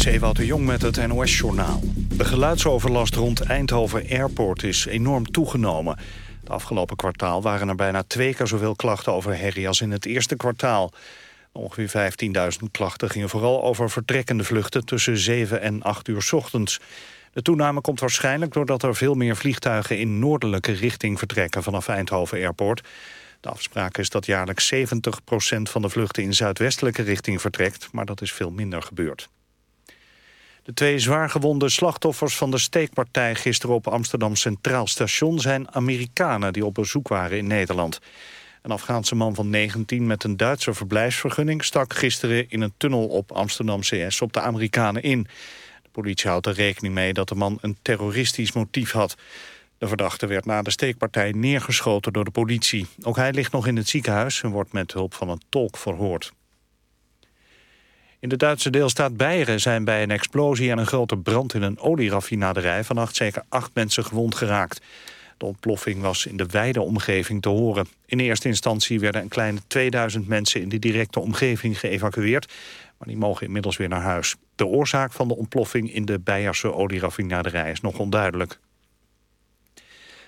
is Ewout de Jong met het NOS-journaal. De geluidsoverlast rond Eindhoven Airport is enorm toegenomen. Het afgelopen kwartaal waren er bijna twee keer zoveel klachten over herrie als in het eerste kwartaal. Ongeveer 15.000 klachten gingen vooral over vertrekkende vluchten tussen 7 en 8 uur ochtends. De toename komt waarschijnlijk doordat er veel meer vliegtuigen in noordelijke richting vertrekken vanaf Eindhoven Airport. De afspraak is dat jaarlijks 70% van de vluchten in zuidwestelijke richting vertrekt, maar dat is veel minder gebeurd. De twee zwaargewonde slachtoffers van de steekpartij gisteren op Amsterdam Centraal Station zijn Amerikanen die op bezoek waren in Nederland. Een Afghaanse man van 19 met een Duitse verblijfsvergunning stak gisteren in een tunnel op Amsterdam CS op de Amerikanen in. De politie houdt er rekening mee dat de man een terroristisch motief had. De verdachte werd na de steekpartij neergeschoten door de politie. Ook hij ligt nog in het ziekenhuis en wordt met hulp van een tolk verhoord. In de Duitse deelstaat Beieren zijn bij een explosie en een grote brand in een olieraffinaderij vannacht zeker acht mensen gewond geraakt. De ontploffing was in de wijde omgeving te horen. In eerste instantie werden een kleine 2000 mensen in de directe omgeving geëvacueerd, maar die mogen inmiddels weer naar huis. De oorzaak van de ontploffing in de Beierse olieraffinaderij is nog onduidelijk.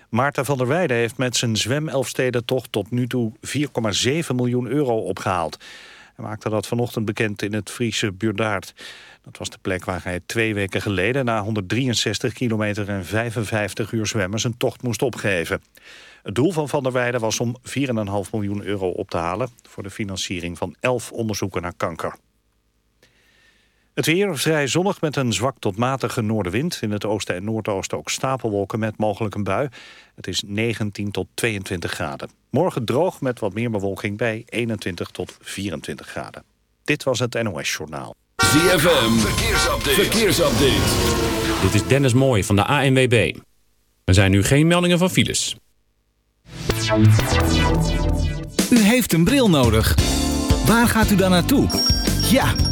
Maarten van der Weijden heeft met zijn zwemelfstedentocht tot nu toe 4,7 miljoen euro opgehaald. Maakte dat vanochtend bekend in het Friese Burdaard. Dat was de plek waar hij twee weken geleden... na 163 kilometer en 55 uur zwemmen zijn tocht moest opgeven. Het doel van Van der Weijden was om 4,5 miljoen euro op te halen... voor de financiering van 11 onderzoeken naar kanker. Het weer vrij zonnig met een zwak tot matige noordenwind. In het oosten en noordoosten ook stapelwolken met mogelijk een bui. Het is 19 tot 22 graden. Morgen droog met wat meer bewolking bij 21 tot 24 graden. Dit was het NOS Journaal. ZFM, verkeersupdate. verkeersupdate. Dit is Dennis Mooij van de ANWB. Er zijn nu geen meldingen van files. U heeft een bril nodig. Waar gaat u dan naartoe? Ja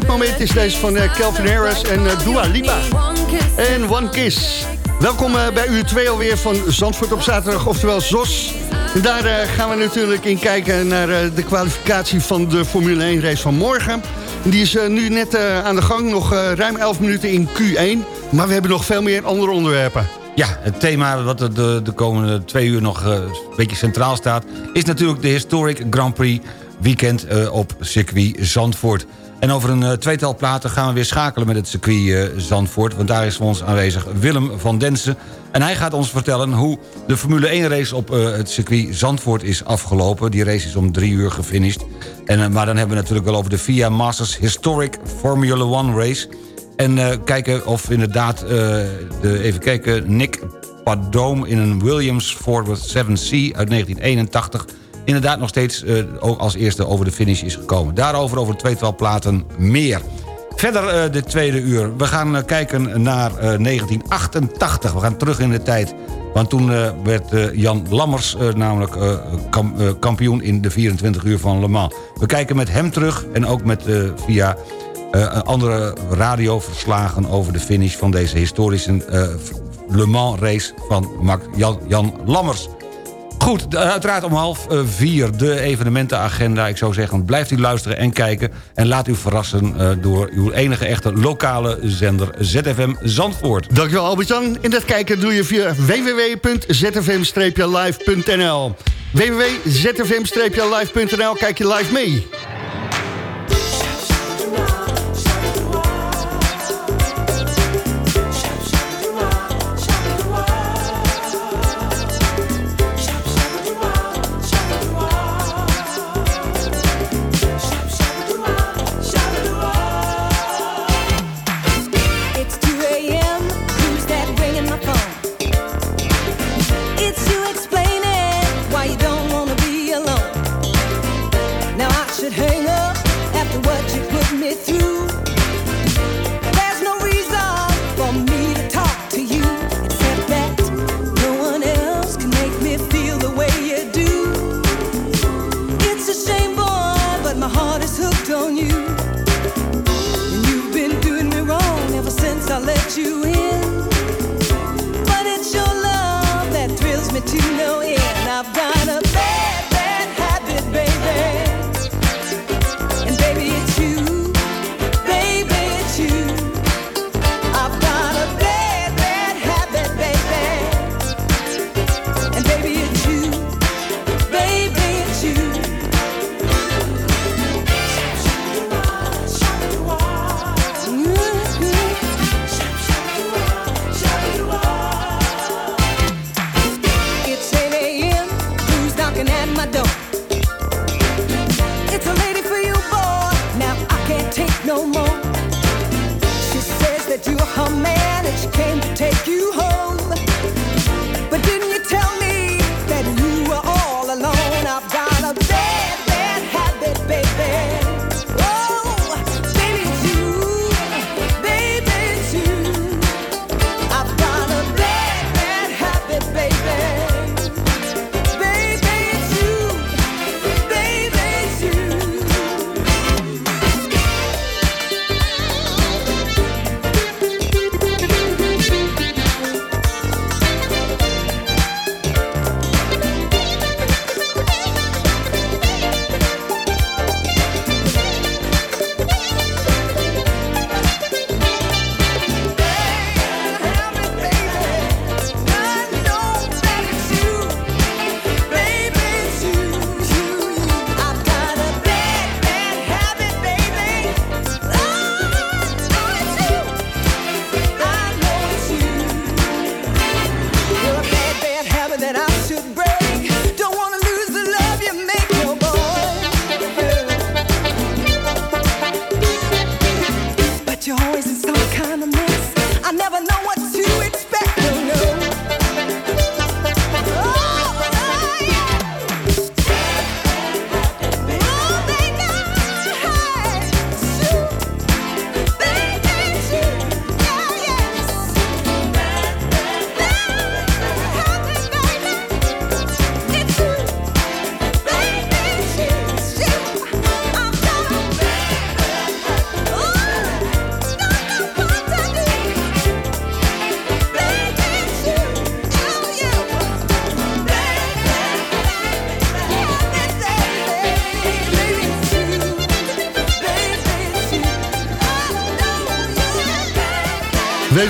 Dit moment is deze van eh, Calvin Harris en eh, Dua Lipa. En One Kiss. Welkom eh, bij uur 2 alweer van Zandvoort op zaterdag, oftewel ZOS. En daar eh, gaan we natuurlijk in kijken naar eh, de kwalificatie van de Formule 1 race van morgen. En Die is eh, nu net eh, aan de gang, nog eh, ruim 11 minuten in Q1. Maar we hebben nog veel meer andere onderwerpen. Ja, het thema wat de, de komende twee uur nog eh, een beetje centraal staat... is natuurlijk de Historic Grand Prix weekend eh, op circuit Zandvoort. En over een eh, tweetal platen gaan we weer schakelen met het circuit eh, Zandvoort... want daar is voor ons aanwezig Willem van Densen. En hij gaat ons vertellen hoe de Formule 1 race op eh, het circuit Zandvoort is afgelopen. Die race is om drie uur gefinished. En, maar dan hebben we natuurlijk wel over de VIA Masters Historic Formula 1 race... En kijken of inderdaad, de, even kijken, Nick Padoom in een Williams Ford 7C uit 1981... inderdaad nog steeds eh, ook als eerste over de finish is gekomen. Daarover over tweetal platen meer. Verder eh, de tweede uur. We gaan eh, kijken naar eh, 1988. We gaan terug in de tijd. Want toen werd Jan Lammers namelijk kam- kampioen in de 24 uur van Le Mans. We kijken met hem terug en ook met, via andere radioverslagen over de finish van deze historische Le Mans race van Jan Lammers. Goed, uiteraard om half eh, vier de evenementenagenda. Ik zou zeggen, blijft u luisteren en kijken... en laat u verrassen eh, door uw enige echte lokale zender ZFM Zandvoort. Dankjewel Albert-Jan. En dat kijken doe je via www.zfm-live.nl www.zfm-live.nl Kijk je live mee.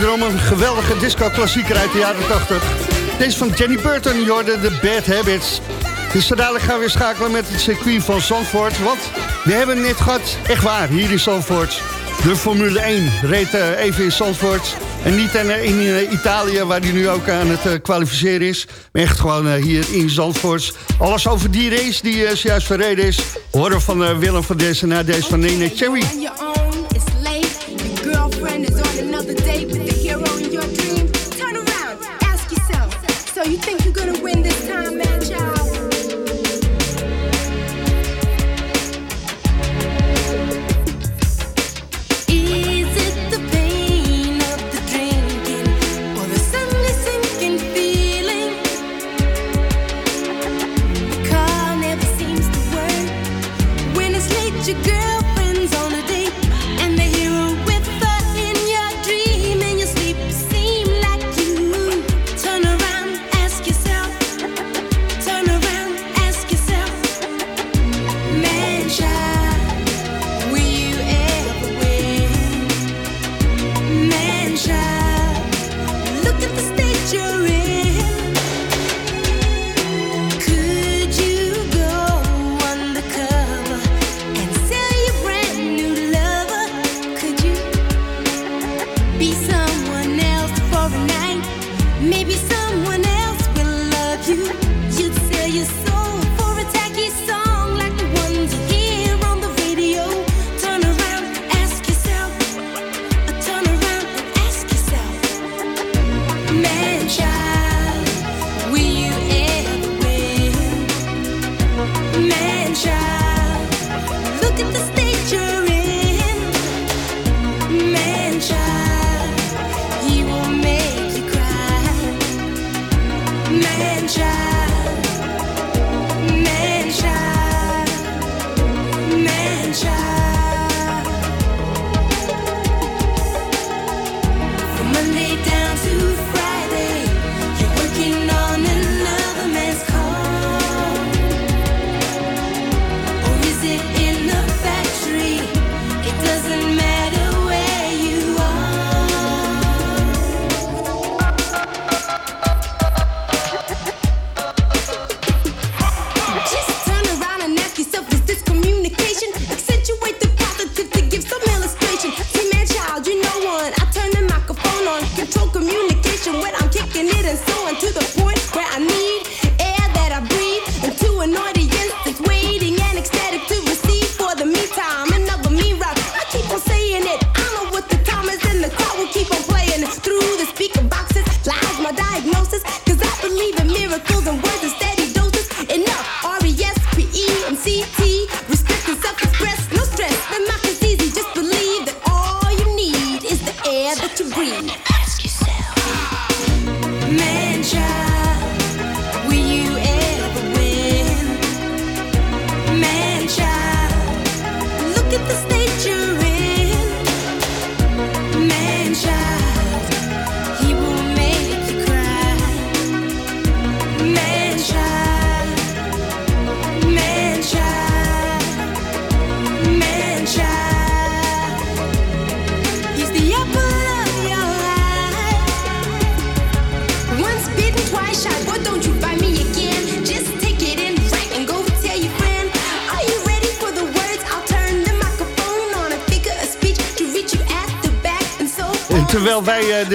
wederom een geweldige disco-klassieker uit de jaren 80. Deze van Jenny Burton, Jorde The Bad Habits. Dus dadelijk gaan we weer schakelen met het circuit van Zandvoort. Want we hebben net gehad, echt waar, hier in Zandvoort. De Formule 1 reed eh, even in Zandvoort. En niet in, eh, in eh, Italië, waar die nu ook aan het kwalificeren is. Maar echt gewoon hier in Zandvoort. Alles over die race die zojuist verreden is. Horen van Willem van Dessen naar deze van Nene Cherry.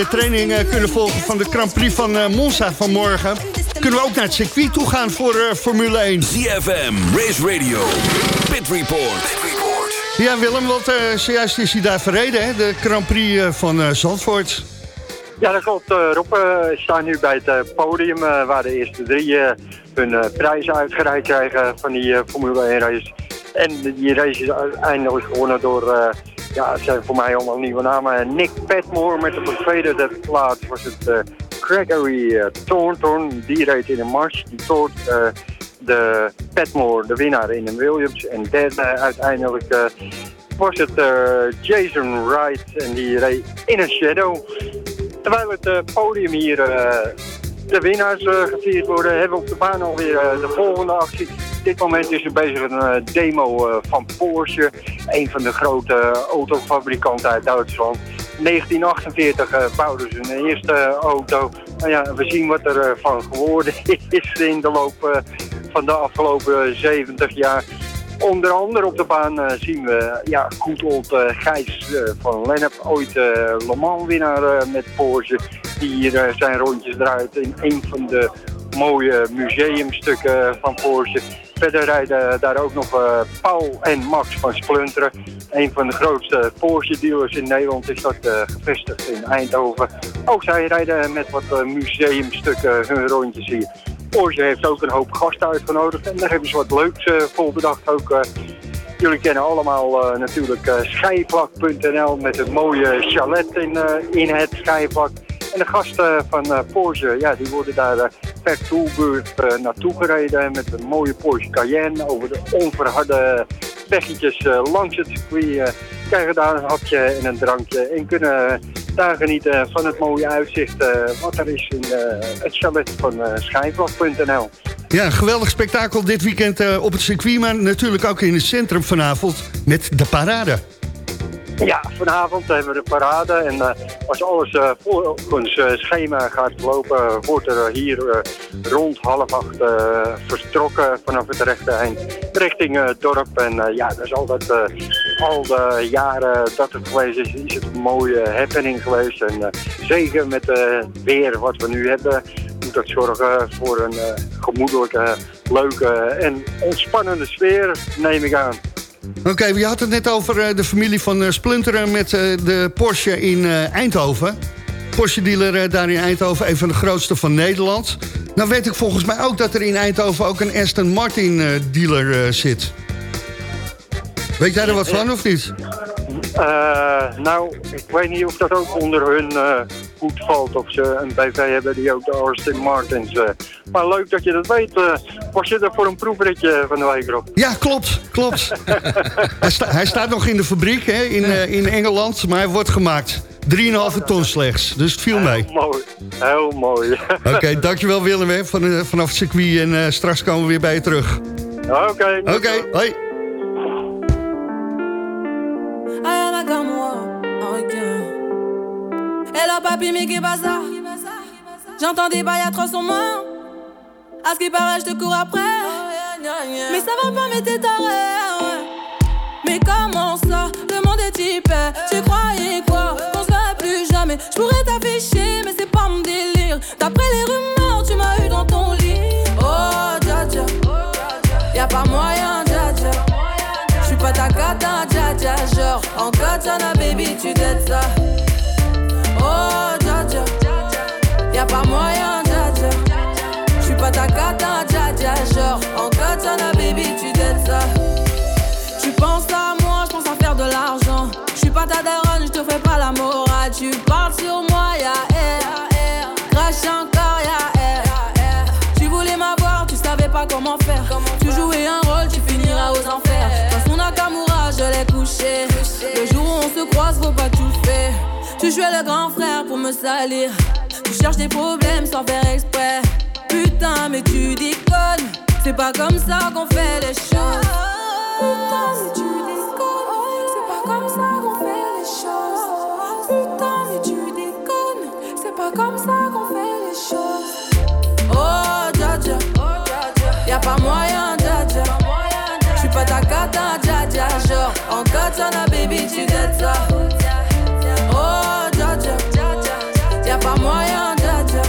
de training eh, kunnen volgen van de Grand Prix van eh, Monza vanmorgen... kunnen we ook naar het circuit toe gaan voor eh, Formule 1. ZFM, Race Radio, Pit Report. Ja Willem, wat uh, zojuist is hij daar verreden, hè? de Grand Prix van Zandvoort. Ja, dat klopt Rob. We staan nu bij het podium waar de eerste drie hun prijzen uitgereikt krijgen van die Formule 1 race. En die race is uiteindelijk gewonnen door... Ja, het zijn voor mij allemaal nieuwe namen. Nick Petmore met de tweede plaats was het eh, Gregory eh, Thornton. Die reed in een mars. Die toort eh, de Petmore, de winnaar in een Williams. En derde uiteindelijk was het Jason Wright. En die reed in een shadow. Terwijl het podium hier de winnaars gevierd worden, hebben we op de baan alweer de volgende actie dit moment is er bezig een eh, demo eh, van Porsche. Een van de grote eh, autofabrikanten uit Duitsland. 1948 bouwden ze hun eerste auto. Nou ja, we zien wat er van geworden is in de loop van de afgelopen 70 jaar. Onder andere op de baan zien we ja, goed old Gijs van Lennep, ooit Le Mans winnaar met Porsche. Die hier zijn rondjes draait in een van de mooie museumstukken van Porsche. Verder rijden daar ook nog eh, Paul en Max van Splunteren. Een van de grootste Porsche dealers in Nederland is dat eh, gevestigd in Eindhoven. Ook zij rijden met wat eh, museumstukken hun rondjes hier. Porsche heeft ook een hoop gasten uitgenodigd en daar hebben ze wat leuks voor bedacht. Ook, jullie kennen allemaal natuurlijk schijfvlak.nl met het mooie chalet in, in het schijfvlak. En de gasten van eh, Porsche, ja, die worden daar eh, per toerbeurt eh, naartoe gereden met een mooie Porsche Cayenne over de onverharde weggetjes langs het circuit. krijgen daar een hapje en een drankje en kunnen daar genieten van het mooie uitzicht wat er is in het chalet van schijfvlak.nl. Ja, geweldig spektakel dit weekend op het circuit... maar natuurlijk ook in het centrum vanavond met de parade. Ja, vanavond hebben we de parade en eh, als alles eh, volgens eh, schema gaat lopen, wordt er hier rond half acht vertrokken vanaf het rechte eind richting het dorp. En ja, dat is altijd al de jaren dat het geweest is, is het een mooie happening geweest. En zeker met het weer wat we nu hebben, moet dat zorgen voor een gemoedelijke, leuke en ontspannende sfeer, neem ik aan. Oké, je had het net over eh, de familie van eh, Splunteren met eh, de Porsche in Eindhoven. Porsche-dealer daar in Eindhoven, een van de grootste van Nederland. Nou weet ik volgens mij ook dat er in Eindhoven ook een Aston Martin-dealer zit. Weet jij er wat van of niet? Eh, nou, ik weet niet of dat ook onder hun eh goed valt. Of ze een BV hebben die ook de Austin Martins. eh. Maar leuk dat je dat weet. was je er voor een proefritje van de week? Ja, klopt, klopt. hij, sta- hij staat nog in de fabriek hè, in, in Engeland, maar hij wordt gemaakt. 3,5 ton slechts, dus het viel mee. Heel mooi. Heel mooi. Oké, dankjewel Willem hè, van, vanaf het circuit en straks komen we weer bij je terug. Oké. Oké, hoi. Comme moi. Hello papi, mais qu'est pas ça? J'entends des bails atroces sur moi. À ce qui paraît, je te cours après. Mais ça va pas, mais t'es taré. Mais comment ça? Le monde est type. Tu croyais quoi? Qu'on se plus jamais. Je pourrais t'afficher, mais c'est pas mon délire. D'après les rumeurs, tu m'as eu dans ton lit. Oh, dja dja. Y'a pas moyen, dja dja. J'suis pas ta cata, Genre, en katana, baby, tu t'aides ça. Oh, dja. Y'a pas moyen, Le jour où on se croise, faut pas tout faire. Tu jouais le grand frère pour me salir. Tu cherches des problèmes sans faire exprès. Putain, mais tu déconnes. C'est pas comme ça qu'on fait les choses. Putain, mais tu déconnes. C'est pas comme ça qu'on fait les choses. Putain, mais tu déconnes. C'est pas comme ça qu'on fait les choses. Oh, dja. Y'a pas moyen, dja. J'suis pas ta cata, en katana, baby, tu dettes ça. Oh, dja dja. Y'a pas moyen, dja dja.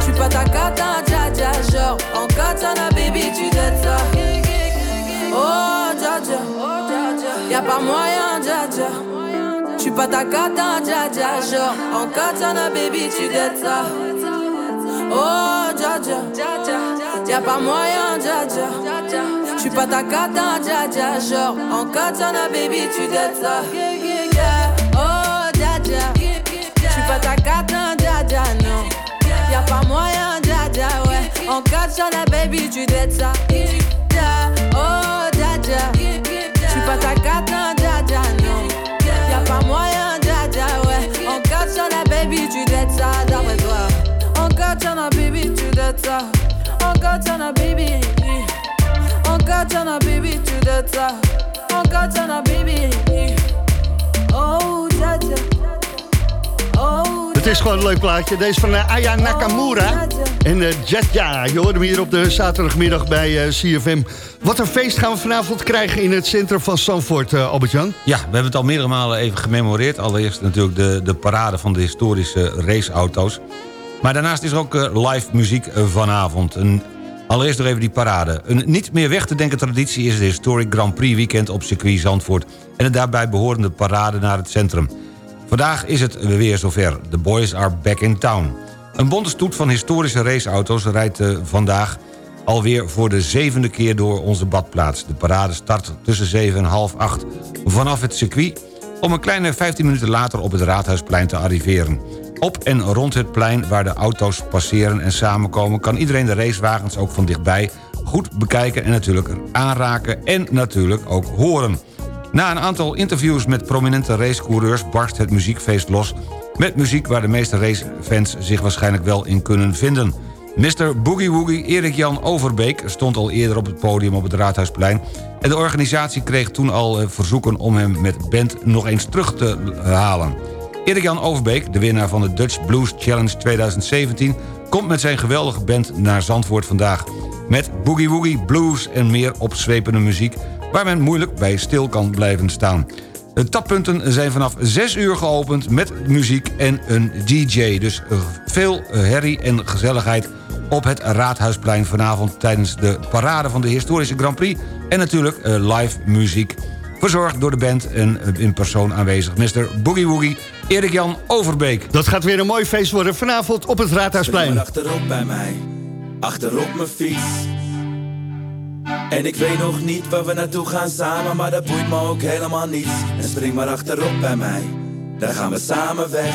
J'suis pas ta cata, dja dja. Genre, en katana, baby, tu dettes ça. Oh, dja dja. Y'a pas moyen, dja dja. J'suis pas ta cata, dja dja. Genre, en katana, baby, tu dettes ça. Oh, dja dja. Y'a pas moyen, dja dja. J'suis pas ta cata, dja dja. Genre, en katana, baby, tu dettes ça. Oh, dja dja. J'suis pas ta cata, dja dja, non. Y'a pas moyen, dja dja, ouais. En katana, baby, tu dettes ça. Oh, dja dja. J'suis pas ta cata, dja dja, non. Y'a pas moyen, dja dja, ouais. En katana, baby, tu dettes ça, d'après toi. En katana, baby, tu dettes ça. Baby. Baby, katana, baby. Oh, dja. Het is gewoon een leuk plaatje. Deze van eh, Aya Nakamura en uh, Jetja. Je hoort hem hier op de zaterdagmiddag bij eh, CFM. Wat een feest gaan we vanavond krijgen in het centrum van Zandvoort, uh, Albert-Jan. Ja, we hebben het al meerdere malen even gememoreerd. Allereerst natuurlijk de, de parade van de historische raceauto's. Maar daarnaast is er ook live muziek vanavond. Een, allereerst nog even die parade. Een niet meer weg te denken traditie is de Historic Grand Prix weekend op circuit Zandvoort... en de daarbij behorende parade naar het centrum. Vandaag is het weer zover. The boys are back in town. Een bonte stoet van historische raceauto's rijdt uh, vandaag alweer voor de zevende keer door onze badplaats. De parade start tussen 7 en half 8 vanaf het circuit... om een kleine 15 minuten later op het Raadhuisplein te arriveren. Op en rond het plein waar de auto's passeren en samenkomen... kan iedereen de racewagens ook van dichtbij goed bekijken en natuurlijk aanraken... en natuurlijk ook horen. Na een aantal interviews met prominente racecoureurs barst het muziekfeest los... met muziek waar de meeste racefans zich waarschijnlijk wel in kunnen vinden. Mr. Boogie Woogie Erik-Jan Overbeek stond al eerder op het podium op het Raadhuisplein... en de organisatie kreeg toen al eh, verzoeken om hem met band nog eens terug te halen. Erik-Jan Overbeek, de winnaar van de Dutch Blues Challenge 2017... komt met zijn geweldige band naar Zandvoort vandaag... met Boogie Woogie, blues en meer opzwepende muziek waar men moeilijk bij stil kan blijven staan. De tappunten zijn vanaf 6 uur geopend met muziek en een DJ. Dus veel herrie en gezelligheid op het Raadhuisplein vanavond... tijdens de parade van de historische Grand Prix. En natuurlijk eh, live muziek. Verzorgd door de band en in persoon aanwezig Mr. Boogie Woogie, Erik-Jan Overbeek. Dat gaat weer een mooi feest worden vanavond op het Raadhuisplein. achterop bij mij, achterop mijn fiets en ik weet nog niet waar we naartoe gaan samen, maar dat boeit me ook helemaal niet. En spring maar achterop bij mij, dan gaan we samen weg.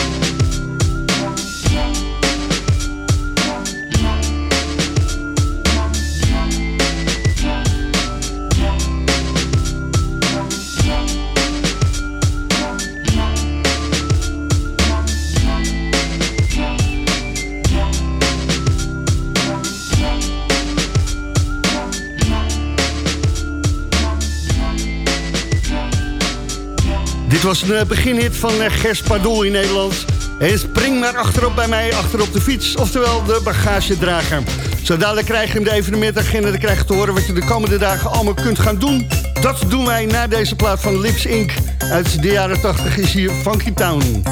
Dit was een eh, beginhit van eh, Gers Pardoel in Nederland. En spring maar achterop bij mij, achterop de fiets. Oftewel de bagagedrager. Zo dadelijk krijg je hem de evenementagenda. Dan krijg je te horen wat je de komende dagen allemaal kunt gaan doen. Dat doen wij na deze plaat van Lips Inc. Uit de jaren 80 is hier Funky Town.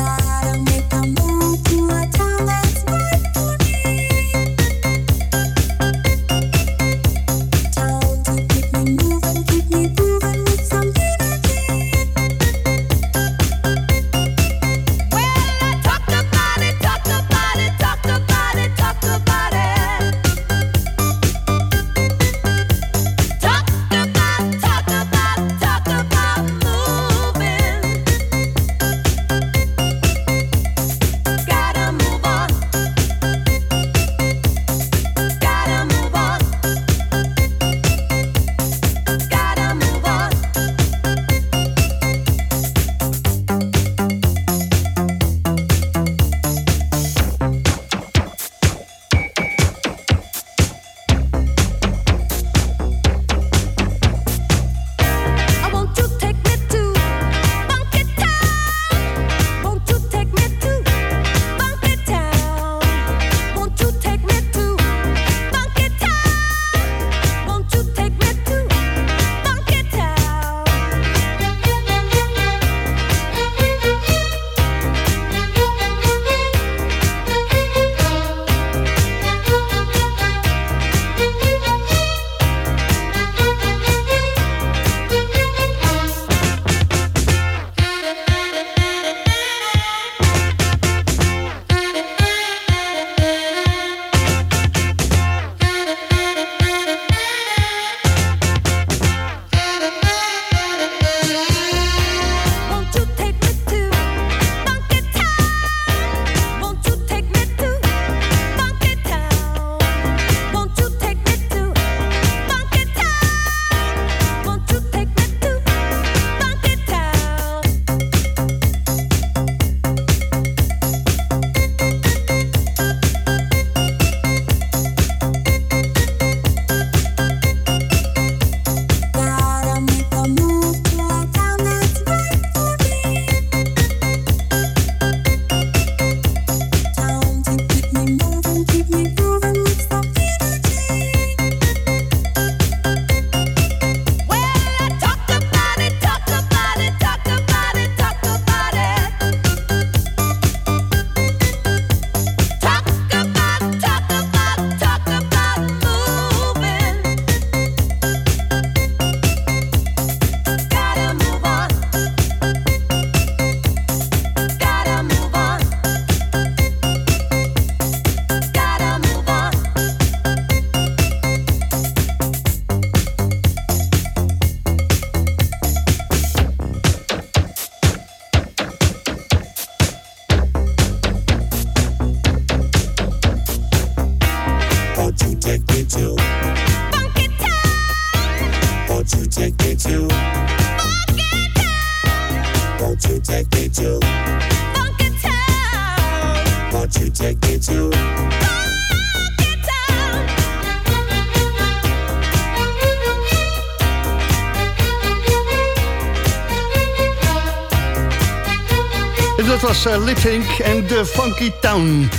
En dat was uh, Lip Sync en de Funky Town.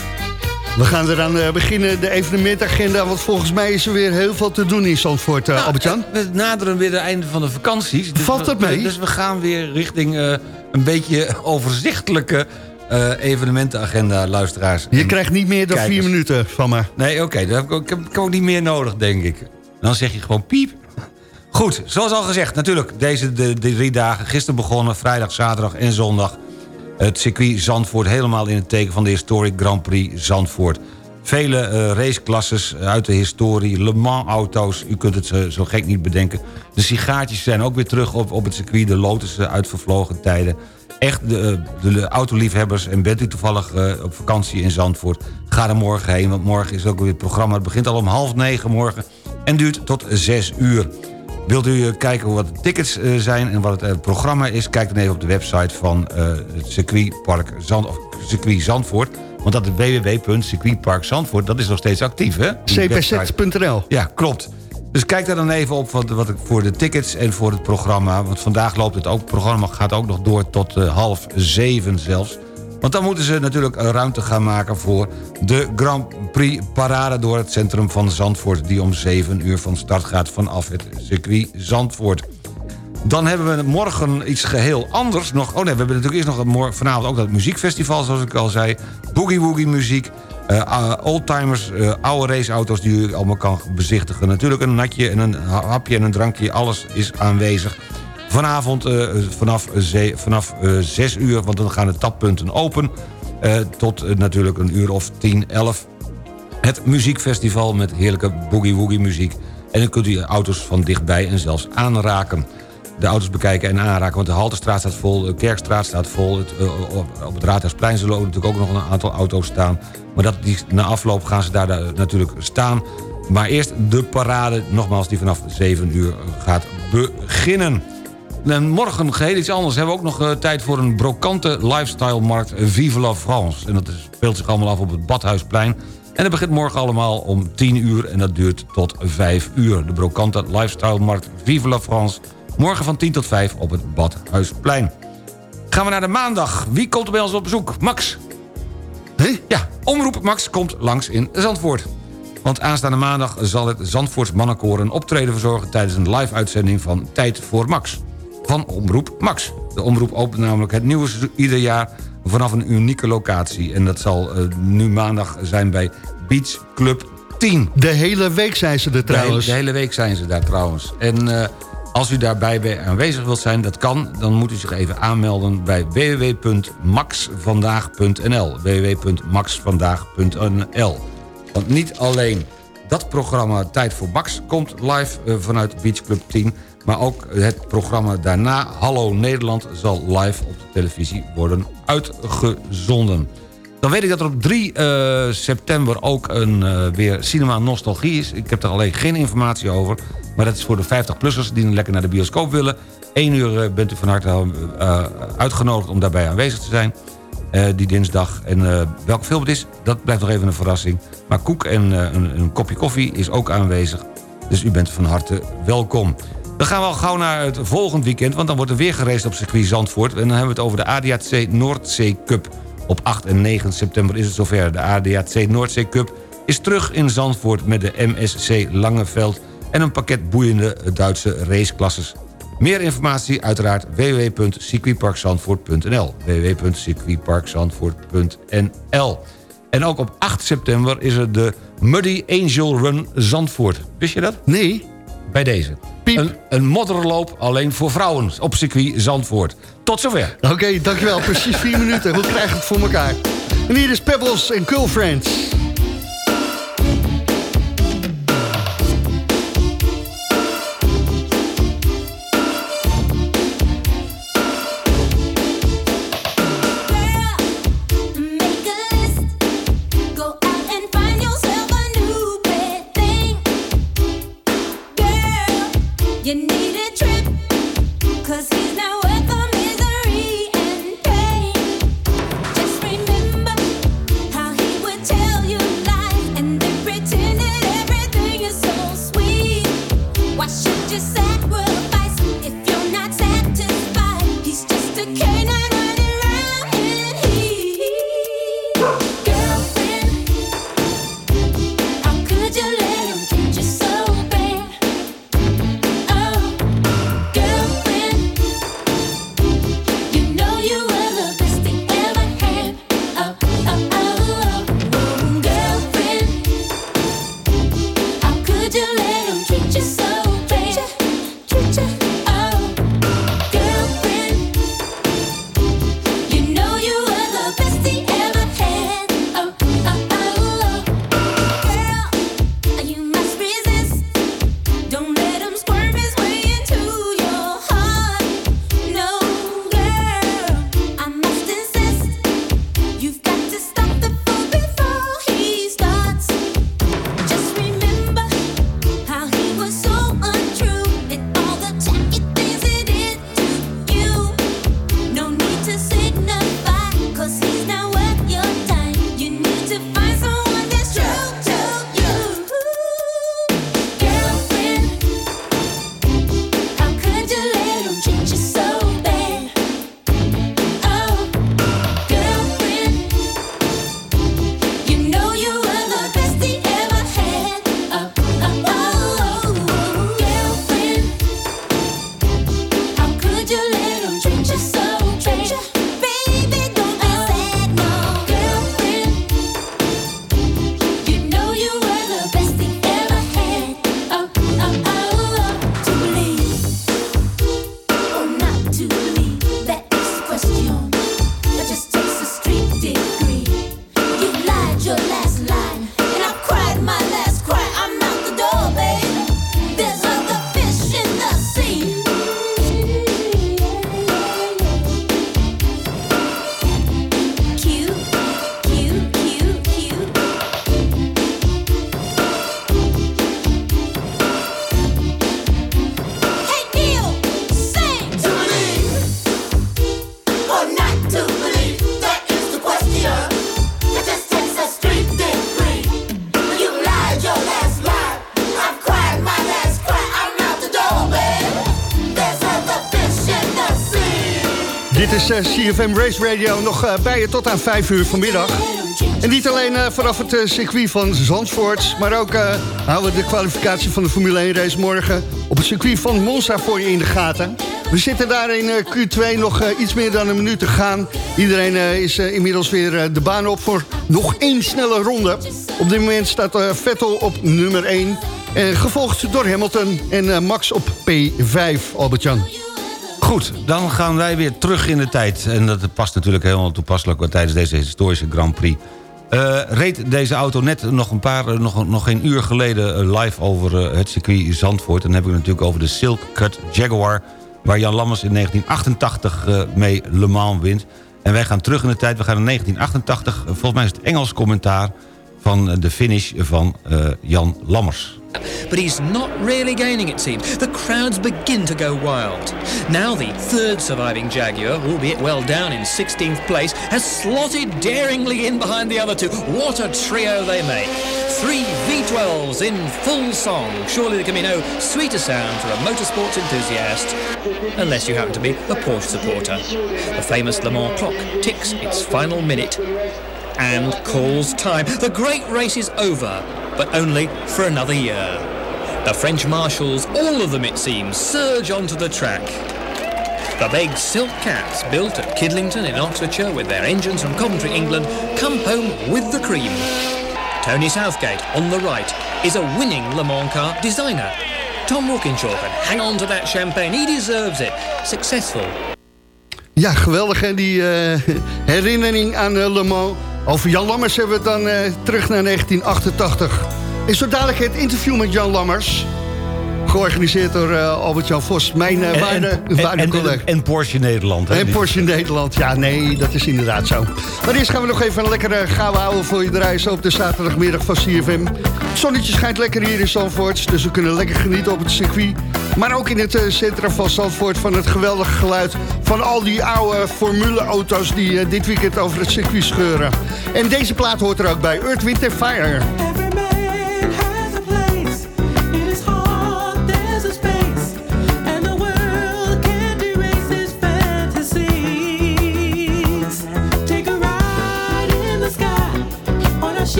We gaan eraan eh, beginnen, de evenementagenda. Want volgens mij is er weer heel veel te doen in Zandvoort, eh Albert-Jan. We naderen weer het einde van de vakanties. Dus Valt dat we- mee? Dus we gaan weer richting eh, een beetje overzichtelijke eh, evenementenagenda, luisteraars. Je krijgt niet meer dan kijkers. vier minuten van me. Nee, oké, dat heb ik, ook- ik heb ik ook niet meer nodig, denk ik. Dan zeg je gewoon piep. Goed, zoals al gezegd, natuurlijk deze de, de drie dagen. Gisteren begonnen, vrijdag, zaterdag en zondag. Het circuit Zandvoort helemaal in het teken van de Historic Grand Prix Zandvoort. Vele eh, raceklasses uit de historie, Le Mans auto's, u kunt het zo, zo gek niet bedenken. De sigaartjes zijn ook weer terug op, op het circuit, de Lotus uit vervlogen tijden. Echt, de, eh, de, autoliefhebbers, en bent u toevallig eh, op vakantie in Zandvoort... ga er morgen heen, want morgen is ook weer het programma. Het begint al om half negen morgen en duurt tot zes uur. Wilt u eh, kijken wat de tickets eh, zijn en wat het eh, programma is... kijk dan even op de website van het circuitpark Zand, of circuit Zandvoort. Want dat is www.circuitparkzandvoort, dat is nog steeds actief, hè? Cpz.nl. Ja, klopt. Dus kijk daar dan even op wat, wat ik voor de tickets en voor het programma. Want vandaag loopt het ook. Het programma gaat ook nog door tot half zeven zelfs. Want dan moeten ze natuurlijk ruimte gaan maken voor de Grand Prix parade door het centrum van Zandvoort. Die om 7 uur van start gaat vanaf het circuit Zandvoort. Dan hebben we morgen iets geheel anders nog. Oh nee, we hebben natuurlijk eerst nog vanavond ook dat muziekfestival, zoals ik al zei. Boogie Woogie muziek. eh, oldtimers, eh, oude raceauto's die u allemaal kan bezichtigen. Natuurlijk een natje en een ha- hapje en een drankje, alles is aanwezig. Vanavond eh, vanaf, vanaf eh, 6 uur, want dan gaan de tappunten open... eh, tot eh, natuurlijk een uur of 10, 11 het muziekfestival met heerlijke boogie-woogie muziek. En dan kunt u auto's van dichtbij en zelfs aanraken. De auto's bekijken en aanraken, want de Halterstraat staat vol... de Kerkstraat staat vol, eh, op het Raadhuisplein zullen ook natuurlijk ook nog een aantal auto's staan. Maar dat, die, na afloop gaan ze daar, daar natuurlijk staan. Maar eerst de parade, nogmaals, die vanaf 7 uur gaat beginnen. En morgen geheel iets anders. Hebben we ook nog eh, tijd voor een brokante lifestyle-markt Vive la France. En dat is- speelt zich allemaal af op het Badhuisplein. En dat begint morgen allemaal om 10 uur en dat duurt tot 5 uur. De brokante lifestyle-markt Vive la France. Morgen van 10 tot 5 op het Badhuisplein. Gaan we naar de maandag. Wie komt er bij ons op bezoek? Max. Ja, Omroep Max komt langs in Zandvoort. Want aanstaande maandag zal het Zandvoorts mannenkoor een optreden verzorgen... tijdens een live-uitzending van Tijd voor Max. Van Omroep Max. De omroep opent namelijk het seizoen ieder jaar... vanaf een unieke locatie. En dat zal eh, nu maandag zijn bij Beach Club 10. De hele week zijn ze er De hele, trouwens. de hele week zijn ze daar trouwens. En eh, als u daarbij bij aanwezig wilt zijn, dat kan... dan moet u zich even aanmelden bij www.maxvandaag.nl. www.maxvandaag.nl Want niet alleen dat programma Tijd voor Max komt live eh, vanuit Beach Club 10... maar ook het programma daarna, Hallo Nederland... zal live op de televisie worden uitgezonden. Dan weet ik dat er op 3 eh, september ook een, eh, weer Cinema Nostalgie is. Ik heb er alleen geen informatie over. Maar dat is voor de 50-plussers die lekker naar de bioscoop willen. 1 uur eh, bent u van harte uitgenodigd om daarbij aanwezig te zijn. die dinsdag. En welke film het is, dat blijft nog even een verrassing. Maar koek en een, een kopje koffie is ook aanwezig. Dus u bent van harte welkom. Dan gaan we al gauw naar het volgend weekend... want dan wordt er weer gereisd op circuit Zandvoort. En dan hebben we het over de ADAC Noordzee Cup. Op 8 en 9 september is het zover. De ADAC Noordzee Cup is terug in Zandvoort... met de MSC Langeveld en een pakket boeiende Duitse raceklasses. Meer informatie uiteraard www.circuitparkzandvoort.nl www.circuitparkzandvoort.nl En ook op 8 september is er de Muddy Angel Run Zandvoort. Wist je dat? Nee. Bij deze. Een, een modderloop alleen voor vrouwen op circuit Zandvoort. Tot zover. Oké, dankjewel. Precies vier minuten. Hoe krijg ik het voor elkaar? En hier is Pebbles en Cool CFM Race Radio nog eh, bij je tot aan 5 uur vanmiddag. En niet alleen eh, vanaf het eh, circuit van Zandvoort... maar ook houden we de kwalificatie van de Formule 1 race morgen... op het circuit van Monza voor je in de gaten. We zitten daar in eh, Q2 nog iets meer dan een minuut te gaan. Iedereen is inmiddels weer de baan op voor nog één snelle ronde. Op dit moment staat Vettel op nummer 1... En gevolgd door Hamilton en Max op P5, Albert-Jan. Goed, dan gaan wij weer terug in de tijd. En dat past natuurlijk helemaal toepasselijk tijdens deze historische Grand Prix. Eh, reed deze auto net nog een paar, eh, nog, nog geen uur geleden eh, live over het circuit Zandvoort. Dan heb ik het natuurlijk over de Silk Cut Jaguar... waar Jan Lammers in 1988 eh, mee Le Mans wint. En wij gaan terug in de tijd. We gaan in 1988, eh, volgens mij is het Engels commentaar... van de finish van Jan Lammers. But he's not really gaining, it seems. The crowds begin to go wild. Now the third surviving Jaguar, albeit well down in 16th place, has slotted daringly in behind the other two. What a trio they make. Three V12s in full song. Surely there can be no sweeter sound for a motorsports enthusiast, unless you happen to be a Porsche supporter. The famous Le Mans clock ticks its final minute and calls time. The great race is over, but only for another year. The French marshals, all of them it seems, surge onto the track. The big silk cats, built at Kidlington in Oxfordshire with their engines from Coventry, England, come home with the cream. Tony Southgate, on the right, is a winning Le Mans car designer. Tom Walkinshaw can hang on to that champagne. He deserves it. Successful. Ja, geweldig hè, die eh, herinnering aan eh, Le Mans. Over Jan Lammers hebben we het dan eh, terug naar 1988. En zo dadelijk het interview met Jan Lammers. Georganiseerd door eh, Albert-Jan Vos, mijn eh, waarde, en, waarde en, collega. en Porsche Nederland. hè? En Porsche Nederland, ja nee, dat is inderdaad zo. Maar eerst gaan we nog even een lekkere gouden houden voor je draaien... op de zaterdagmiddag van CFM. Het zonnetje schijnt lekker hier in Zandvoort... dus we kunnen lekker genieten op het circuit. Maar ook in het eh, centrum van Zandvoort van het geweldige geluid... van al die oude formuleauto's die eh, dit weekend over het circuit scheuren. En deze plaat hoort er ook bij, Earth, Wind Fire.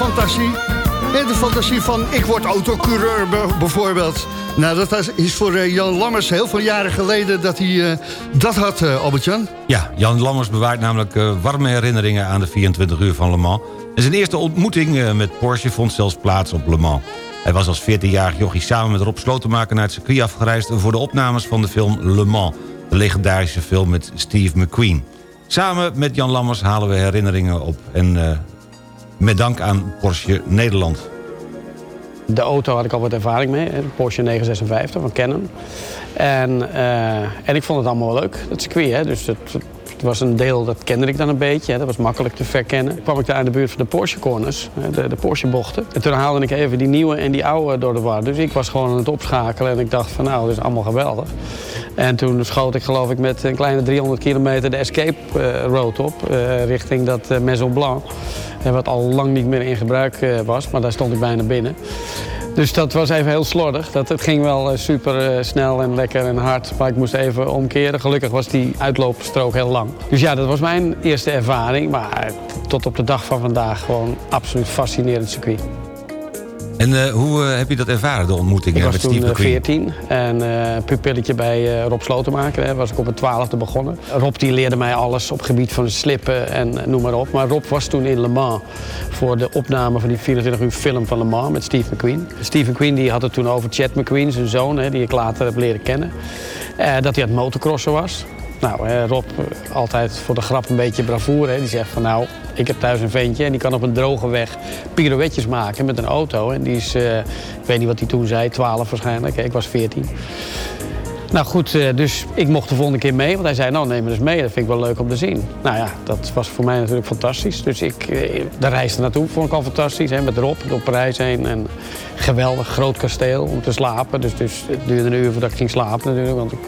Fantasie. En de fantasie van ik word autocoureur bijvoorbeeld. Nou, dat is voor eh, Jan Lammers heel veel jaren geleden dat hij eh, dat had, eh, Albert-Jan. Ja, Jan Lammers bewaart namelijk warme herinneringen aan de 24 uur van Le Mans. Zijn eerste ontmoeting met Porsche vond zelfs plaats op Le Mans. Hij was als 14-jarig jochie samen met Rob Slotenmaker naar het circuit afgereisd... voor de opnames van de film Le Mans, de legendarische film met Steve McQueen. Samen met Jan Lammers halen we herinneringen op. En met dank aan Porsche Nederland. De auto had ik al wat ervaring mee, Porsche 956 van Canon. En, eh, en ik vond het allemaal wel leuk, dat circuit. Hè. Dus het, was een deel, dat kende ik dan een beetje. Hè. Dat was makkelijk te verkennen. Toen kwam ik daar in de buurt van de Porsche corners, de, de Porsche bochten. En toen haalde ik even die nieuwe en die oude door de war. Dus ik was gewoon aan het opschakelen en ik dacht van nou, dat is allemaal geweldig. En toen schoot ik geloof ik met een kleine 300 kilometer de Escape eh, Road op, eh, richting dat eh, Maison Blanc. Wat al lang niet meer in gebruik was, maar daar stond ik bijna binnen. Dus dat was even heel slordig. Dat, het ging wel super snel en lekker en hard. Maar ik moest even omkeren. Gelukkig was die uitloopstrook heel lang. Dus ja, dat was mijn eerste ervaring. Maar tot op de dag van vandaag gewoon absoluut fascinerend circuit. En eh, hoe eh, heb je dat ervaren, de ontmoeting Ik eh, was met toen Steve eh, McQueen? 14 en pupilletje bij Rob Slotenmaker. Hè, was ik op het 12e begonnen. Rob die leerde mij alles op het gebied van slippen en noem maar op. Maar Rob was toen in Le Mans voor de opname van die 24 uur film van Le Mans met Steve McQueen. Steve McQueen die had het toen over Chad McQueen, zijn zoon, hè, die ik later heb leren kennen. Dat hij aan het motocrossen was. Nou, eh, Rob, altijd voor de grap een beetje bravoure. Hè. Die zegt van nou, ik heb thuis een ventje en die kan op een droge weg pirouetjes maken met een auto. En die is, eh, ik weet niet wat hij toen zei, 12 waarschijnlijk. hè. Ik was 14. Nou goed, eh, dus ik mocht de volgende keer mee. Want hij zei, nou neem me dus mee. Dat vind ik wel leuk om te zien. Nou ja, dat was voor mij natuurlijk fantastisch. Dus ik, eh, de reis naartoe vond ik al fantastisch. Hè, met Rob door Parijs heen. En geweldig, groot kasteel om te slapen. Dus, dus het duurde een uur voordat ik ging slapen natuurlijk. Want ik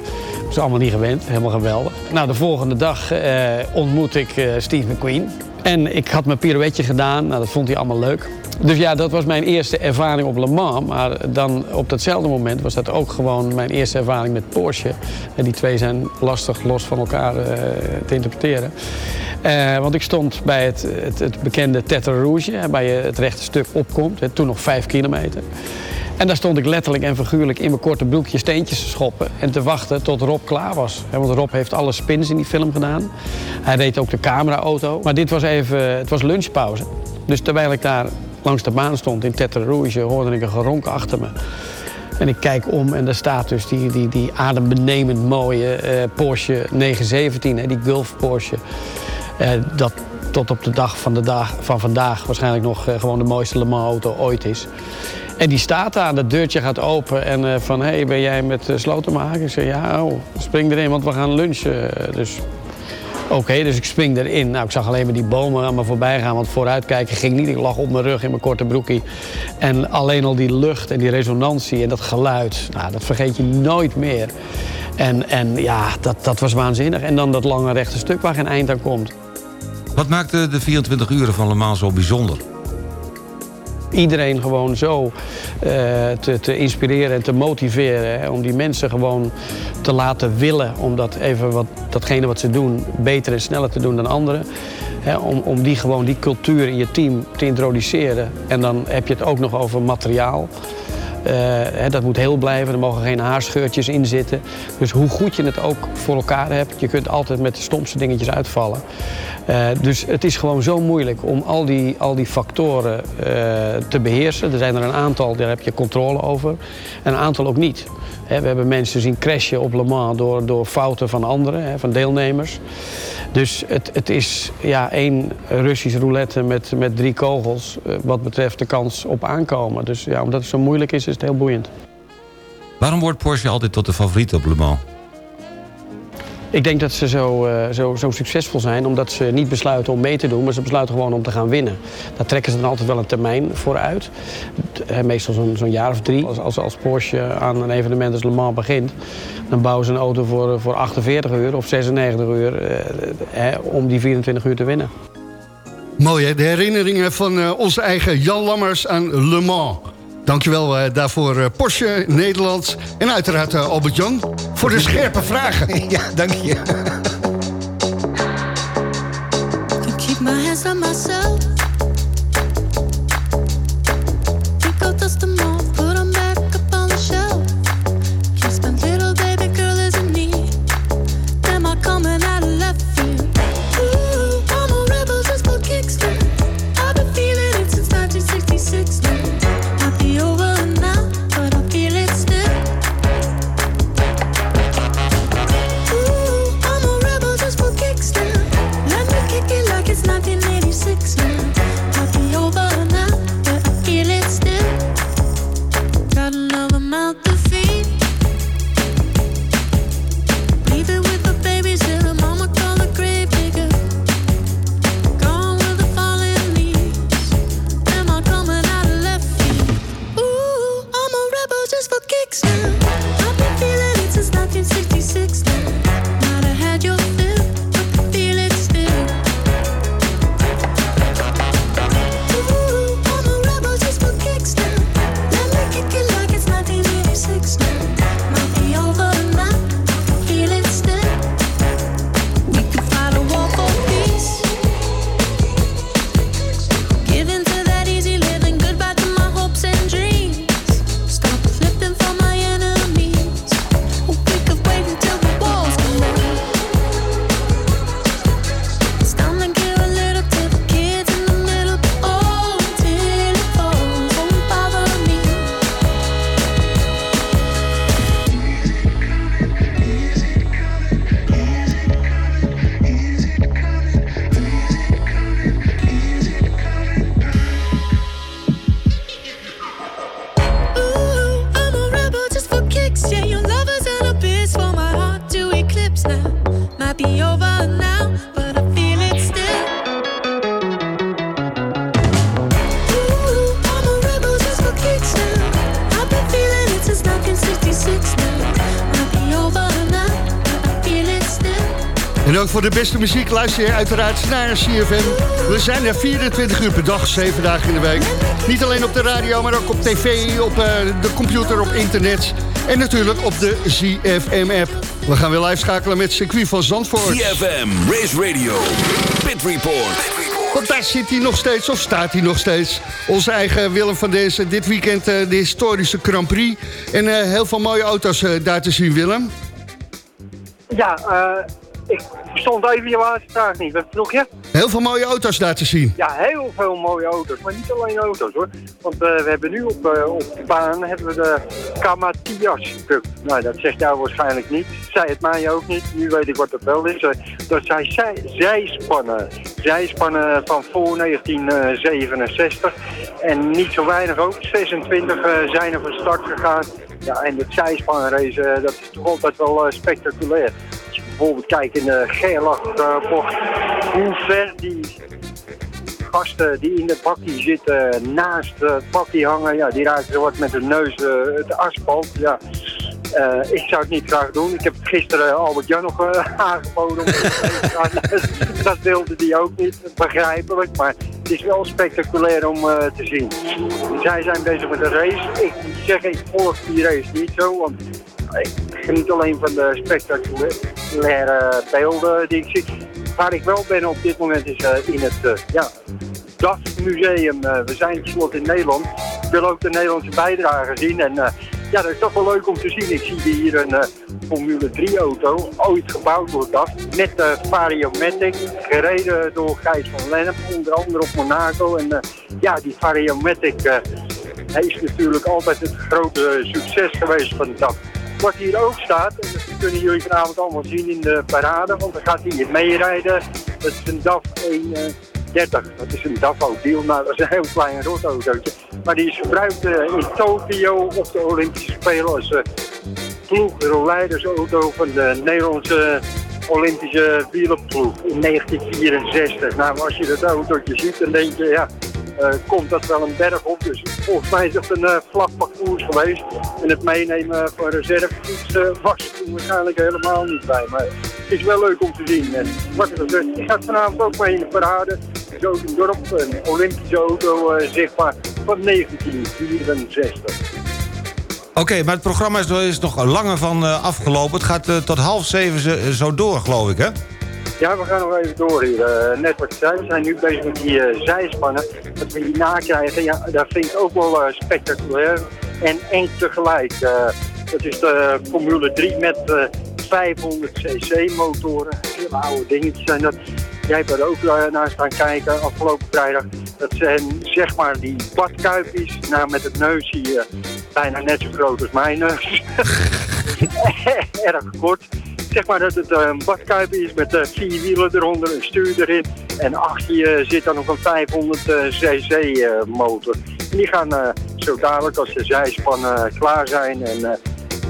was allemaal niet gewend. Helemaal geweldig. Nou, de volgende dag eh, ontmoet ik eh, Steve McQueen. En ik had mijn pirouetje gedaan. Nou, dat vond hij allemaal leuk. Dus ja, dat was mijn eerste ervaring op Le Mans. Maar dan op datzelfde moment was dat ook gewoon mijn eerste ervaring met Porsche. En die twee zijn lastig los van elkaar eh, te interpreteren. Want ik stond bij het, het, bekende Tertre Rouge, waar je het rechte stuk opkomt. Toen nog vijf kilometer. En daar stond ik letterlijk en figuurlijk in mijn korte broekje steentjes te schoppen. En te wachten tot Rob klaar was. Want Rob heeft alle spins in die film gedaan. Hij reed ook de cameraauto. Maar dit was even, het was lunchpauze. Dus terwijl ik daar langs de baan stond in Tertre Rouge, hoorde ik een geronk achter me. En ik kijk om en daar staat dus die, die, die adembenemend mooie eh, Porsche 917, hè, die Gulf Porsche. Eh, dat tot op de dag van, de dag van vandaag waarschijnlijk nog eh, gewoon de mooiste Le Mans auto ooit is. En die staat daar, dat deurtje gaat open en eh, van, hé, hey, ben jij met uh, Slotenmaker? Ik zeg, ja, oh, spring erin, want we gaan lunchen. Eh, Dus Oké, dus ik spring erin. Nou, ik zag alleen maar die bomen aan me voorbij gaan, want vooruitkijken ging niet. Ik lag op mijn rug in mijn korte broekie. En alleen al die lucht en die resonantie en dat geluid, nou, dat vergeet je nooit meer. En, en ja, dat, dat was waanzinnig. En dan dat lange rechte stuk waar geen eind aan komt. Wat maakte de 24 uren van Le Mans zo bijzonder? Iedereen gewoon zo uh, te, te, inspireren en te motiveren. Hè, om die mensen gewoon te laten willen om dat even wat, datgene wat ze doen beter en sneller te doen dan anderen. Hè, om, om die gewoon die cultuur in je team te introduceren. En dan heb je het ook nog over materiaal. Hè, dat moet heel blijven, er mogen geen haarscheurtjes in zitten. Dus hoe goed je het ook voor elkaar hebt, je kunt altijd met de stomste dingetjes uitvallen. Uh, dus het is gewoon zo moeilijk om al die, al die factoren uh, te beheersen. Er zijn er een aantal, daar heb je controle over. En een aantal ook niet. We hebben mensen zien crashen op Le Mans door, door fouten van anderen, van deelnemers. Dus het, het is ja, één Russisch roulette met, met drie kogels uh, wat betreft de kans op aankomen. Dus ja, omdat het zo moeilijk is, is het heel boeiend. Waarom wordt Porsche altijd tot de favoriet op Le Mans? Ik denk dat ze zo, uh, zo, zo, succesvol zijn omdat ze niet besluiten om mee te doen, maar ze besluiten gewoon om te gaan winnen. Daar trekken ze dan altijd wel een termijn voor uit. Meestal zo'n zo jaar of drie. Als, als, als, Porsche aan een evenement als Le Mans begint, dan bouwen ze een auto voor, voor 48 uur of 96 uur uh, hè, om die 24 uur te winnen. Mooi hè, de herinneringen van onze eigen Jan Lammers aan Le Mans. Dankjewel uh, daarvoor uh, Porsche Nederland en uiteraard uh, Albert-Jan voor de scherpe vragen. Ja, dank je. Voor de beste muziek luister je uiteraard naar CFM. We zijn er 24 uur per dag, 7 dagen in de week. Niet alleen op de radio, maar ook op tv, op eh, de computer, op internet. En natuurlijk op de CFM-app. We gaan weer live schakelen met het circuit van Zandvoort. CFM, Race Radio, Pit Report. Want daar zit hij nog steeds, of staat hij nog steeds. Onze eigen Willem van deze dit weekend eh, de historische Grand Prix. En eh, heel veel mooie auto's daar te zien, Willem. Ja, eh, ik verstond even je laatste vraag niet. Wat vroeg je? Heel veel mooie auto's daar te zien. Ja, heel veel mooie auto's. Maar niet alleen auto's hoor. Want eh, we hebben nu op, eh, op de baan hebben we de Kamatias Cup. Nou, dat zegt jou waarschijnlijk niet. Zei het mij ook niet. Nu weet ik wat dat wel is. Eh, dat zijn zij, zijspannen. Zijspannen van voor 1967. En niet zo weinig ook. 26 eh, zijn er van start gegaan. Ja, en het zijspanrace, dat is toch altijd wel spectaculair. Bijvoorbeeld kijkt in de Gerlach-bocht, hoe ver die gasten die in het bakkie zitten, naast het bakkie hangen, ja, die raken wat met hun neus eh, het asfalt. Ja. Eh, ik zou het niet graag doen. Ik heb gisteren Albert Jan nog eh, aangeboden. Dat wilde die ook niet, begrijpelijk. Maar het is wel spectaculair om eh, te zien. Zij zijn bezig met een race. Ik zeggen, ik volg die race niet zo. Want ik geniet alleen van de spectaculaire beelden die ik zie. Waar ik wel ben op dit moment is eh, in het eh, ja, DAF Museum. Eh, we zijn tenslotte in Nederland. Ik wil ook de Nederlandse bijdrage zien. En eh, ja, dat is toch wel leuk om te zien. Ik zie hier een eh, Formule 3 auto, ooit gebouwd door DAF. Met de Variomatic, gereden door Gijs van Lennep, onder andere op Monaco. En eh, ja, die Variomatic eh, hij is natuurlijk altijd het grote succes geweest van DAF. Wat hier ook staat, en dat kunnen jullie vanavond allemaal zien in de parade, want dan gaat hij hier meerijden. Dat is een DAF 130. Dat is een DAF deal. Nou, dat is een heel klein rotautootje. Maar die is gebruikt eh, in Tokio op de Olympische Spelen als uh, ploegleidersauto van de Nederlandse Olympische wielerploeg in 1964. Nou, als je dat autootje ziet, dan denk je, ja, eh, komt dat wel een berg op. Dus volgens mij is het een eh vlak parcours geweest. En het meenemen van reservefiets eh, was er waarschijnlijk helemaal niet bij. Maar het is wel leuk om te zien. En wat ik zeg, ik ga vanavond ook mee in de parade. Is ook dorp, een Olympische auto eh, zichtbaar van 1964. Oké, maar het programma is, nog langer van eh, afgelopen. Het gaat eh, tot half zeven zo door, geloof ik, hè? Ja, we gaan nog even door hier. Eh, net wat ik zei, we zijn nu bezig met die eh, zijspannen. Dat we die nakrijgen, ja, dat vind ik ook wel eh, spectaculair en eng tegelijk. Dat is de Formule 3 met eh, 500 cc motoren. Hele oude dingetjes zijn dat. Jij hebt er ook naar staan kijken afgelopen vrijdag. Dat zijn zeg maar die badkuipjes, nou met het neusje bijna net zo groot als mijn neus. Erg kort. Zeg maar dat het eh, een badkuip is met eh, vier wielen eronder, een stuur erin. En achter je zit dan nog een 500 cc eh, motor. En die gaan eh, zo dadelijk als de zijspannen klaar zijn en... eh,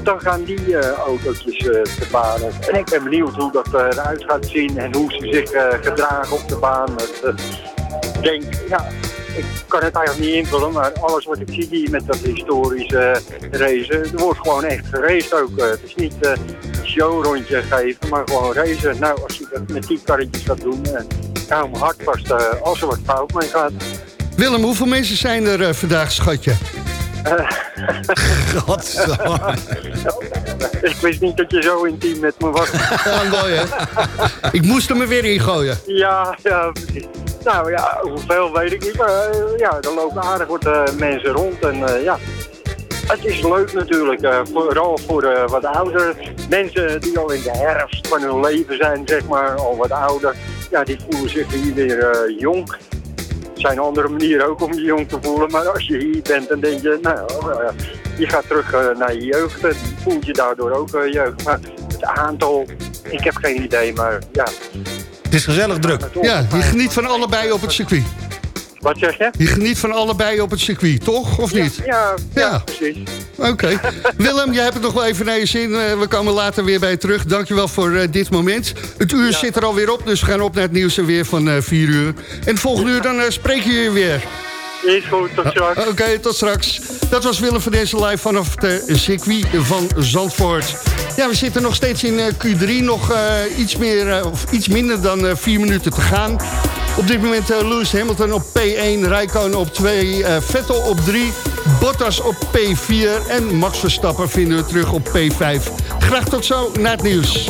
dan gaan die eh, autootjes eh, te banen. En ik ben benieuwd hoe dat eh, eruit gaat zien en hoe ze zich eh, gedragen op de baan. Eh, Ik denk, ja, ik kan het eigenlijk niet invullen, maar alles wat ik zie hier met dat historische eh, racen, er wordt gewoon echt geraced ook. eh. het is niet eh, een showrondje geven, maar gewoon racen. Nou, als je dat met die karretjes gaat doen, uh, hou hem hard vast eh, als er wat fout mee gaat. Willem, hoeveel mensen zijn er eh, vandaag, schatje? Eh, ik wist niet dat je zo intiem met me was. Ja, mooi, hè? Ik moest hem er weer ingooien. Ja, ja, precies. Nou ja, hoeveel weet ik niet, maar eh, ja, er lopen aardig wat eh, mensen rond en eh, ja. Het is leuk natuurlijk, vooral voor wat oudere mensen die al in de herfst van hun leven zijn, zeg maar, al wat ouder. Ja, die voelen zich hier weer jong. Er zijn andere manieren ook om je jong te voelen, maar als je hier bent, dan denk je, nou, eh, je gaat terug naar je jeugd en voelt je daardoor ook jeugd. Maar het aantal, ik heb geen idee, maar ja, Het is gezellig druk. Ja, je geniet van allebei op het circuit. Wat zeg je? Je geniet van allebei op het circuit, toch? Of niet? Ja, ja, Ja. precies. Oké. Willem, jij hebt het nog wel even naar je zin. Eh, we komen later weer bij je terug. Dankjewel voor eh, dit moment. Het uur zit er alweer op, dus we gaan op naar het nieuws en weer van eh 4 uur. En volgende uur dan spreken je weer. Is goed, tot straks. Oké, tot straks. Dat was Willem van deze live vanaf de circuit van Zandvoort. Ja, we zitten nog steeds in eh, Q3. Nog eh, iets, meer, eh, of iets minder dan eh, vier minuten te gaan. Op dit moment Lewis Hamilton op P1, Rijkoon op 2, eh, Vettel op 3, Bottas op P4 en Max Verstappen vinden we terug op P5. Graag tot zo naar het nieuws.